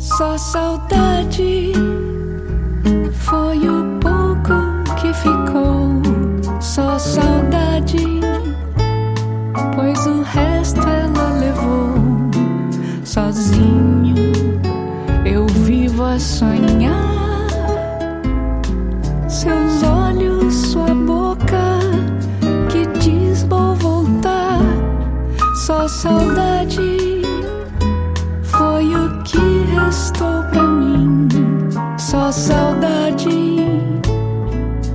Só saudade foi o pouco que ficou. Só saudade, pois o resto ela levou. Sozinho eu vivo a sonhar. Seus olhos, sua boca que diz vou voltar. Só saudade foi o que restou pra mim. Só saudade,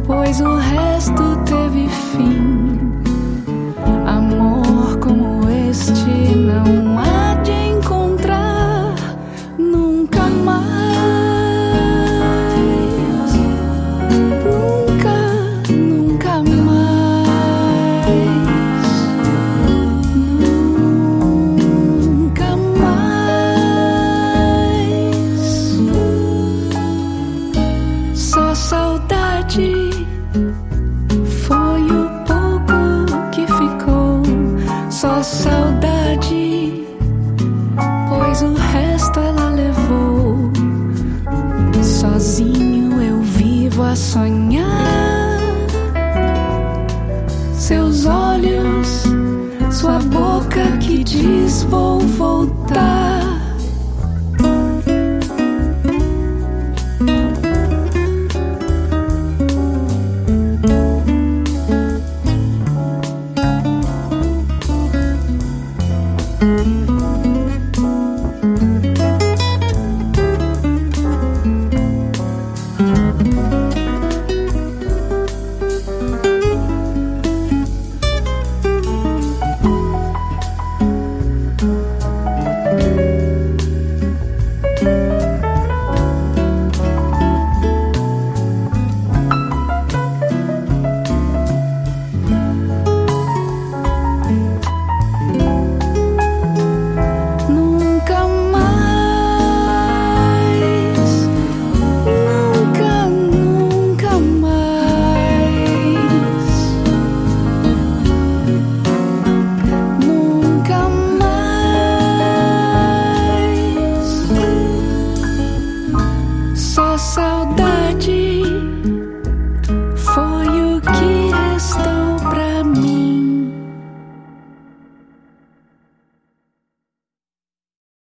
pois o resto foi o pouco que ficou. Só saudade, pois o resto ela levou. Sozinho eu vivo a sonhar. Seus olhos, sua boca que diz vou voltar. saudade.